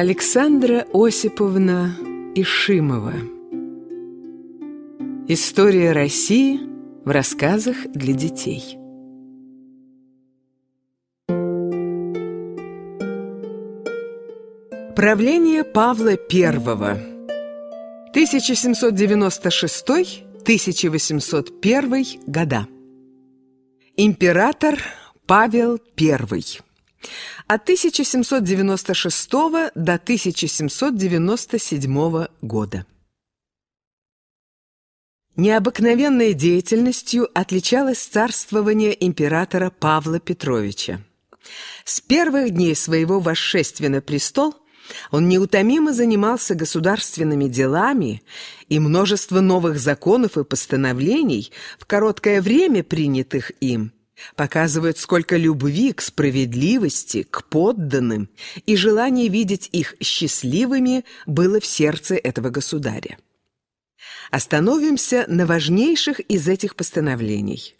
Александра Осиповна Ишимова. История России в рассказах для детей. Правление Павла I 1796-1801 года. Император Павел I от 1796 до 1797 года. Необыкновенной деятельностью отличалось царствование императора Павла Петровича. С первых дней своего восшествия на престол он неутомимо занимался государственными делами, и множество новых законов и постановлений, в короткое время принятых им, показывают, сколько любви к справедливости, к подданным и желание видеть их счастливыми было в сердце этого государя. Остановимся на важнейших из этих постановлений.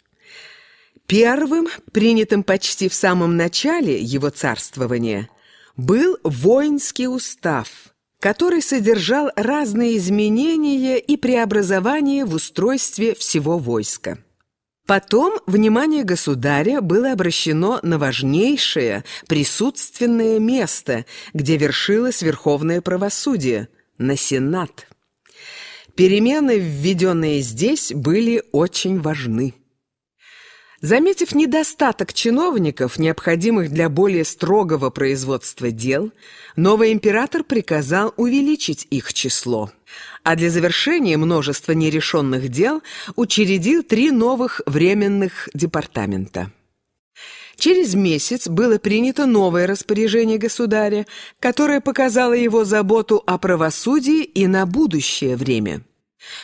Первым, принятым почти в самом начале его царствования, был воинский устав, который содержал разные изменения и преобразования в устройстве всего войска. Потом внимание государя было обращено на важнейшее присутственное место, где вершилось верховное правосудие – на Сенат. Перемены, введенные здесь, были очень важны. Заметив недостаток чиновников, необходимых для более строгого производства дел, новый император приказал увеличить их число, а для завершения множества нерешенных дел учредил три новых временных департамента. Через месяц было принято новое распоряжение государя, которое показало его заботу о правосудии и на будущее время –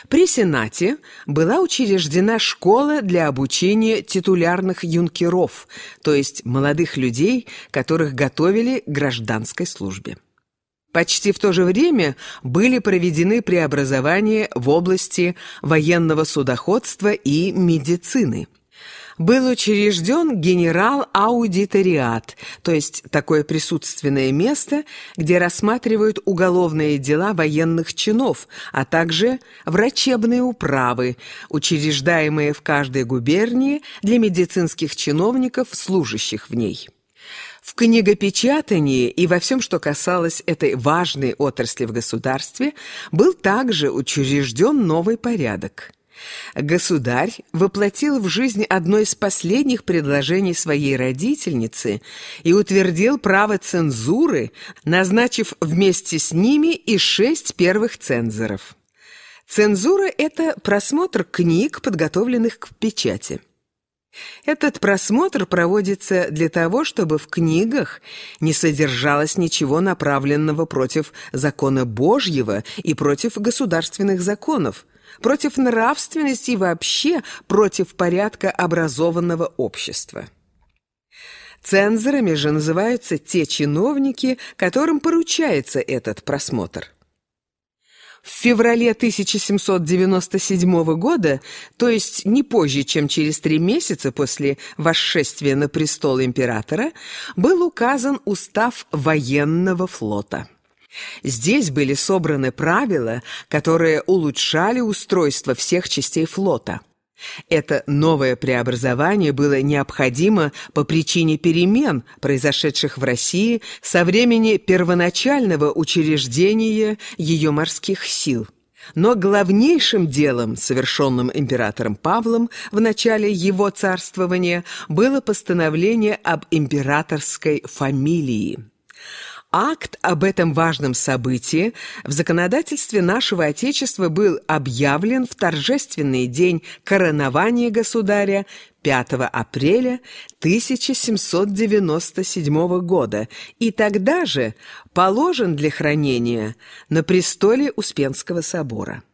при Сенате была учреждена школа для обучения титулярных юнкеров, то есть молодых людей, которых готовили к гражданской службе. Почти в то же время были проведены преобразования в области военного судоходства и медицины был учрежден генерал-аудиториат, то есть такое присутственное место, где рассматривают уголовные дела военных чинов, а также врачебные управы, учреждаемые в каждой губернии для медицинских чиновников, служащих в ней. В книгопечатании и во всем, что касалось этой важной отрасли в государстве, был также учрежден новый порядок. Государь воплотил в жизнь одно из последних предложений своей родительницы и утвердил право цензуры, назначив вместе с ними и шесть первых цензоров. Цензура – это просмотр книг, подготовленных к печати. Этот просмотр проводится для того, чтобы в книгах не содержалось ничего направленного против закона Божьего и против государственных законов – против нравственности и вообще против порядка образованного общества. Цензорами же называются те чиновники, которым поручается этот просмотр. В феврале 1797 года, то есть не позже, чем через три месяца после восшествия на престол императора, был указан устав военного флота. Здесь были собраны правила, которые улучшали устройство всех частей флота. Это новое преобразование было необходимо по причине перемен, произошедших в России со времени первоначального учреждения ее морских сил. Но главнейшим делом, совершенным императором Павлом в начале его царствования, было постановление об императорской фамилии. Акт об этом важном событии в законодательстве нашего Отечества был объявлен в торжественный день коронования государя 5 апреля 1797 года и тогда же положен для хранения на престоле Успенского собора.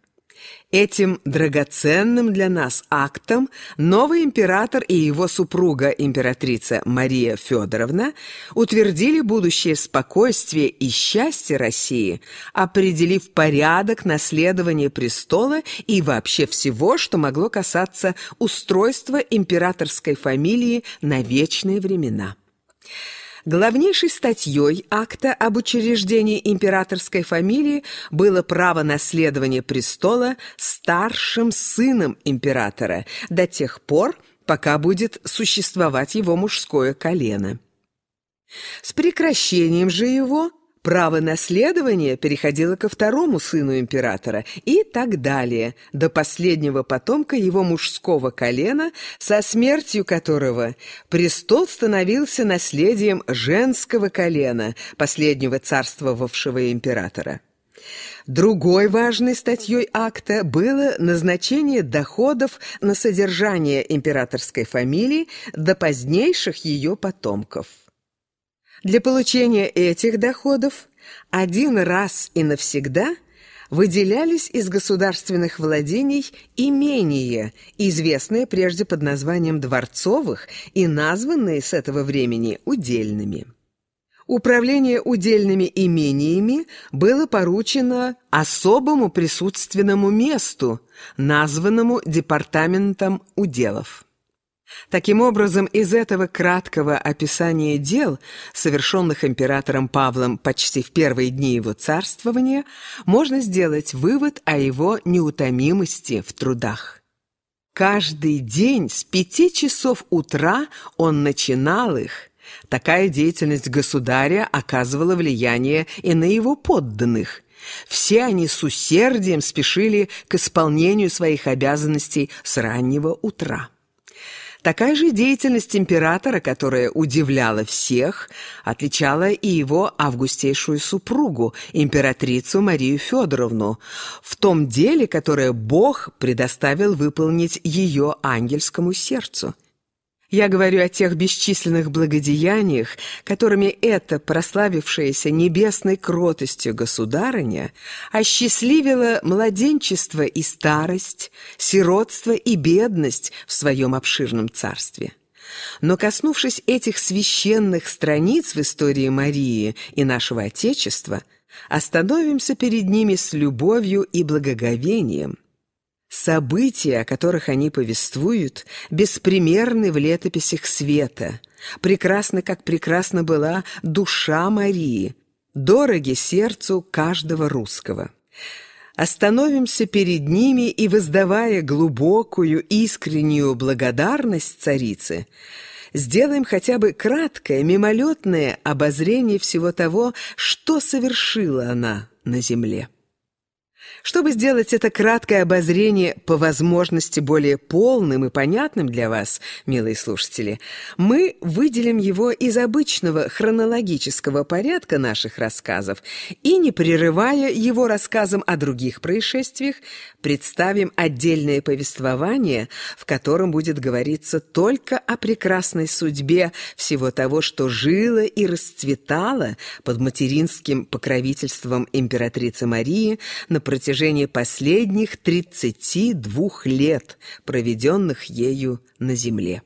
Этим драгоценным для нас актом новый император и его супруга, императрица Мария Федоровна, утвердили будущее спокойствие и счастье России, определив порядок наследования престола и вообще всего, что могло касаться устройства императорской фамилии на вечные времена. Главнейшей статьей акта об учреждении императорской фамилии было право наследования престола старшим сыном императора до тех пор, пока будет существовать его мужское колено. С прекращением же его право наследования переходило ко второму сыну императора и так далее, до последнего потомка его мужского колена, со смертью которого престол становился наследием женского колена, последнего царствовавшего императора. Другой важной статьей акта было назначение доходов на содержание императорской фамилии до позднейших ее потомков. Для получения этих доходов один раз и навсегда выделялись из государственных владений имения, известные прежде под названием дворцовых и названные с этого времени удельными. Управление удельными имениями было поручено особому присутственному месту, названному Департаментом уделов. Таким образом, из этого краткого описания дел, совершенных императором Павлом почти в первые дни его царствования, можно сделать вывод о его неутомимости в трудах. Каждый день с пяти часов утра он начинал их. Такая деятельность государя оказывала влияние и на его подданных. Все они с усердием спешили к исполнению своих обязанностей с раннего утра. Такая же деятельность императора, которая удивляла всех, отличала и его августейшую супругу, императрицу Марию Федоровну, в том деле, которое Бог предоставил выполнить ее ангельскому сердцу. Я говорю о тех бесчисленных благодеяниях, которыми эта прославившаяся небесной кротостью государыня осчастливила младенчество и старость, сиротство и бедность в своем обширном царстве. Но коснувшись этих священных страниц в истории Марии и нашего Отечества, остановимся перед ними с любовью и благоговением, События, о которых они повествуют, беспримерны в летописях света. Прекрасна, как прекрасна была душа Марии, дороги сердцу каждого русского. Остановимся перед ними и, воздавая глубокую, искреннюю благодарность царице, сделаем хотя бы краткое, мимолетное обозрение всего того, что совершила она на земле. Чтобы сделать это краткое обозрение по возможности более полным и понятным для вас, милые слушатели, мы выделим его из обычного хронологического порядка наших рассказов и, не прерывая его рассказом о других происшествиях, представим отдельное повествование, в котором будет говориться только о прекрасной судьбе всего того, что жило и расцветало под материнским покровительством императрицы Марии на протяжении протяжении последних 32 лет, проведенных ею на земле.